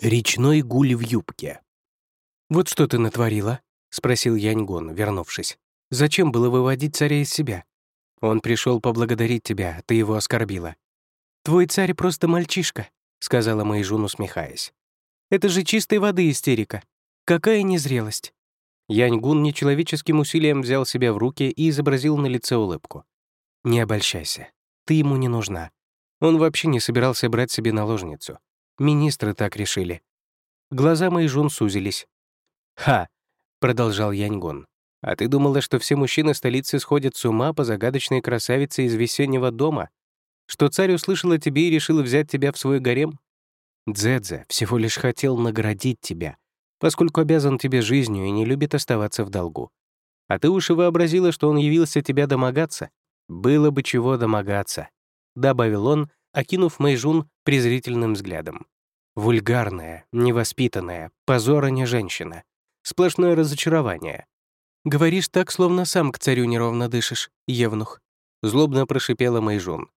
Речной гуль в юбке. «Вот что ты натворила?» — спросил Яньгон, вернувшись. «Зачем было выводить царя из себя? Он пришел поблагодарить тебя, ты его оскорбила». «Твой царь просто мальчишка», — сказала Мэйжун, усмехаясь. «Это же чистой воды истерика. Какая незрелость!» Яньгун нечеловеческим усилием взял себя в руки и изобразил на лице улыбку. «Не обольщайся. Ты ему не нужна. Он вообще не собирался брать себе наложницу. Министры так решили. Глаза мои жун сузились. «Ха!» — продолжал Яньгон. «А ты думала, что все мужчины столицы сходят с ума по загадочной красавице из весеннего дома? Что царь услышал о тебе и решил взять тебя в свой гарем? Дзэдзе всего лишь хотел наградить тебя, поскольку обязан тебе жизнью и не любит оставаться в долгу. А ты уж и вообразила, что он явился тебя домогаться? Было бы чего домогаться», — добавил он, окинув Мэйжун презрительным взглядом. Вульгарная, невоспитанная, позора не женщина. Сплошное разочарование. «Говоришь так, словно сам к царю неровно дышишь, Евнух», — злобно прошипела Мэйжун.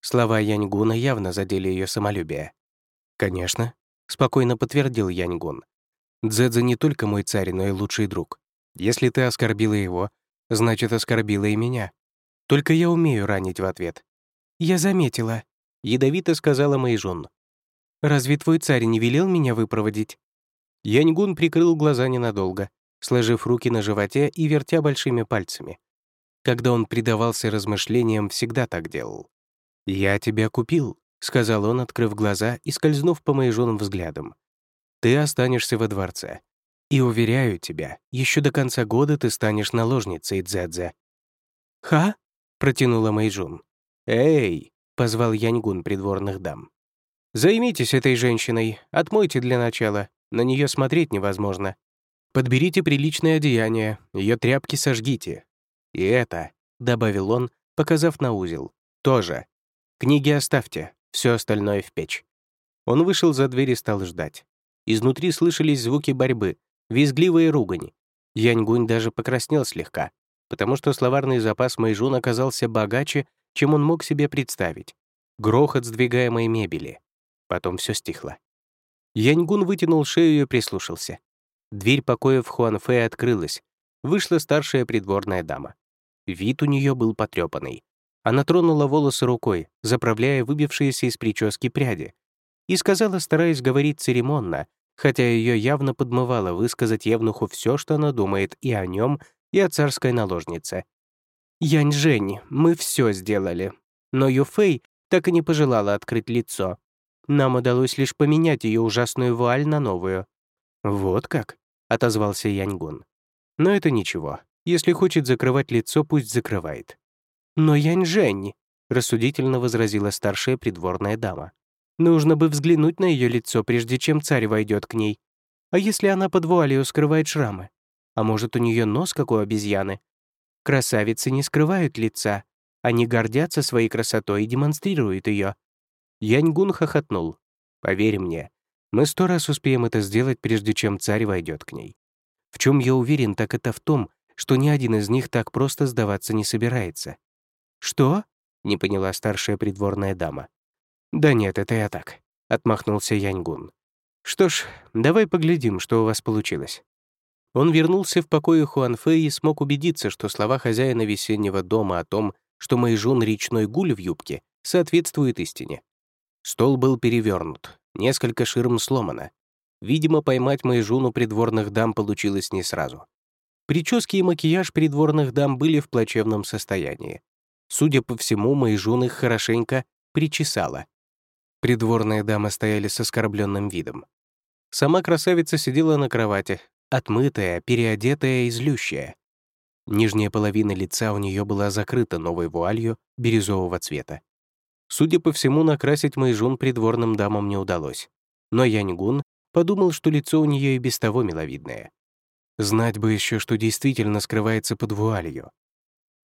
Слова Яньгуна явно задели ее самолюбие. «Конечно», — спокойно подтвердил Яньгун. «Дзэдзе не только мой царь, но и лучший друг. Если ты оскорбила его, значит, оскорбила и меня. Только я умею ранить в ответ». «Я заметила», — ядовито сказала Мэйжун. «Разве твой царь не велел меня выпроводить?» Яньгун прикрыл глаза ненадолго, сложив руки на животе и вертя большими пальцами. Когда он предавался размышлениям, всегда так делал. «Я тебя купил», — сказал он, открыв глаза и скользнув по Мэйжуном взглядом. «Ты останешься во дворце. И уверяю тебя, еще до конца года ты станешь наложницей Дзэдзе». «Ха?» — протянула Мэйжун. «Эй!» Позвал Яньгун придворных дам. «Займитесь этой женщиной, отмойте для начала, на нее смотреть невозможно. Подберите приличное одеяние, ее тряпки сожгите. И это», — добавил он, показав на узел, — «тоже. Книги оставьте, все остальное в печь». Он вышел за дверь и стал ждать. Изнутри слышались звуки борьбы, визгливые ругани. Яньгунь даже покраснел слегка, потому что словарный запас Мэйжун оказался богаче, чем он мог себе представить. Грохот сдвигаемой мебели. Потом все стихло. Яньгун вытянул шею и прислушался. Дверь покоя в Хуанфэ открылась. Вышла старшая придворная дама. Вид у нее был потрепанный. Она тронула волосы рукой, заправляя выбившиеся из прически пряди, и сказала, стараясь говорить церемонно, хотя ее явно подмывало высказать Евнуху все, что она думает и о нем, и о царской наложнице. «Янь-Жень, мы все сделали. Но Юфэй так и не пожелала открыть лицо. Нам удалось лишь поменять ее ужасную вуаль на новую». «Вот как?» — отозвался Яньгун. «Но это ничего. Если хочет закрывать лицо, пусть закрывает». «Но Янь-Жень», — рассудительно возразила старшая придворная дама. «Нужно бы взглянуть на ее лицо, прежде чем царь войдет к ней. А если она под вуалью скрывает шрамы? А может, у нее нос, как у обезьяны? Красавицы не скрывают лица. Они гордятся своей красотой и демонстрируют ее. Яньгун хохотнул. «Поверь мне, мы сто раз успеем это сделать, прежде чем царь войдет к ней. В чем я уверен, так это в том, что ни один из них так просто сдаваться не собирается». «Что?» — не поняла старшая придворная дама. «Да нет, это я так», — отмахнулся Яньгун. «Что ж, давай поглядим, что у вас получилось». Он вернулся в покое Хуанфэ и смог убедиться, что слова хозяина весеннего дома о том, что Мэйжун — речной гуль в юбке, соответствуют истине. Стол был перевернут, несколько ширм сломано. Видимо, поймать Мэйжун у придворных дам получилось не сразу. Прически и макияж придворных дам были в плачевном состоянии. Судя по всему, Мэйжун их хорошенько причесала. Придворные дамы стояли с оскорбленным видом. Сама красавица сидела на кровати, отмытая, переодетая и злющая. Нижняя половина лица у нее была закрыта новой вуалью бирюзового цвета. Судя по всему, накрасить Мэйжун придворным дамам не удалось. Но Яньгун подумал, что лицо у нее и без того миловидное. Знать бы еще, что действительно скрывается под вуалью.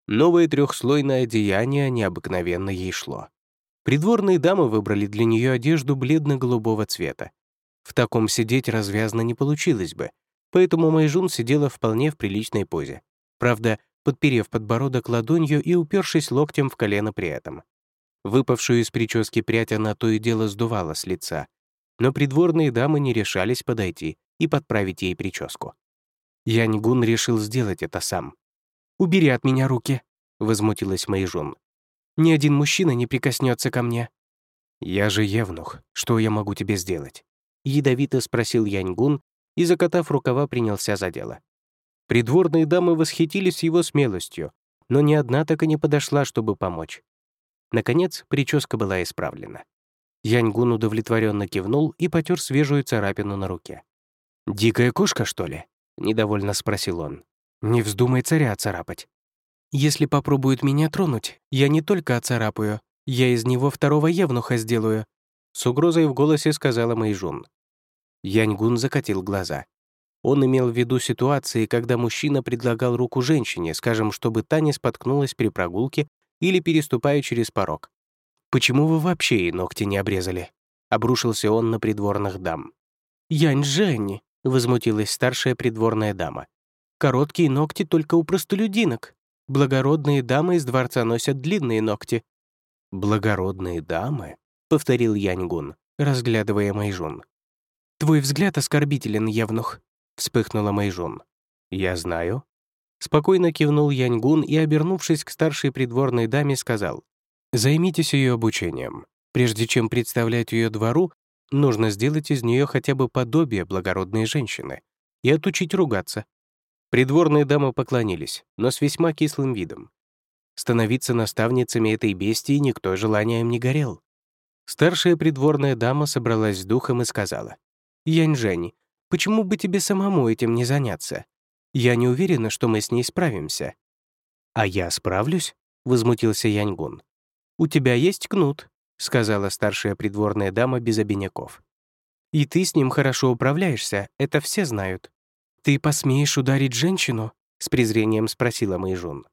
Новое трехслойное одеяние необыкновенно ей шло. Придворные дамы выбрали для нее одежду бледно-голубого цвета. В таком сидеть развязно не получилось бы, поэтому Майжун сидела вполне в приличной позе. Правда, подперев подбородок ладонью и упершись локтем в колено при этом. Выпавшую из прически прядь она то и дело сдувала с лица. но придворные дамы не решались подойти и подправить ей прическу. Яньгун решил сделать это сам. «Убери от меня руки», — возмутилась Мэйжун. «Ни один мужчина не прикоснется ко мне». «Я же евнух, что я могу тебе сделать?» Ядовито спросил Яньгун и, закатав рукава, принялся за дело. Придворные дамы восхитились его смелостью, но ни одна так и не подошла, чтобы помочь. Наконец, прическа была исправлена. Яньгун удовлетворенно кивнул и потер свежую царапину на руке. «Дикая кошка, что ли?» — недовольно спросил он. «Не вздумай царя царапать. Если попробуют меня тронуть, я не только оцарапаю, я из него второго евнуха сделаю», — с угрозой в голосе сказала Мэйжун. Яньгун закатил глаза. Он имел в виду ситуации, когда мужчина предлагал руку женщине, скажем, чтобы та не споткнулась при прогулке или переступая через порог. «Почему вы вообще и ногти не обрезали?» — обрушился он на придворных дам. «Янь Женни», — возмутилась старшая придворная дама. «Короткие ногти только у простолюдинок. Благородные дамы из дворца носят длинные ногти». «Благородные дамы?» — повторил Яньгун, разглядывая Майжун. «Твой взгляд оскорбителен, Евнух», — вспыхнула Майжун. «Я знаю». Спокойно кивнул Яньгун и, обернувшись к старшей придворной даме, сказал, «Займитесь ее обучением. Прежде чем представлять ее двору, Нужно сделать из нее хотя бы подобие благородной женщины и отучить ругаться. Придворные дамы поклонились, но с весьма кислым видом. Становиться наставницами этой бестии никто желанием не горел. Старшая придворная дама собралась с духом и сказала, «Янь-Жень, почему бы тебе самому этим не заняться? Я не уверена, что мы с ней справимся». «А я справлюсь?» — возмутился Яньгун. «У тебя есть кнут, — сказала старшая придворная дама без обиняков. «И ты с ним хорошо управляешься, это все знают. Ты посмеешь ударить женщину?» — с презрением спросила Мэйжун.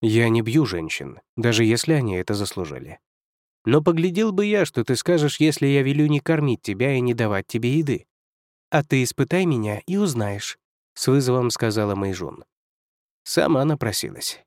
«Я не бью женщин, даже если они это заслужили. Но поглядел бы я, что ты скажешь, если я велю не кормить тебя и не давать тебе еды. А ты испытай меня и узнаешь», — с вызовом сказала Мэйжун. Сама напросилась.